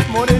من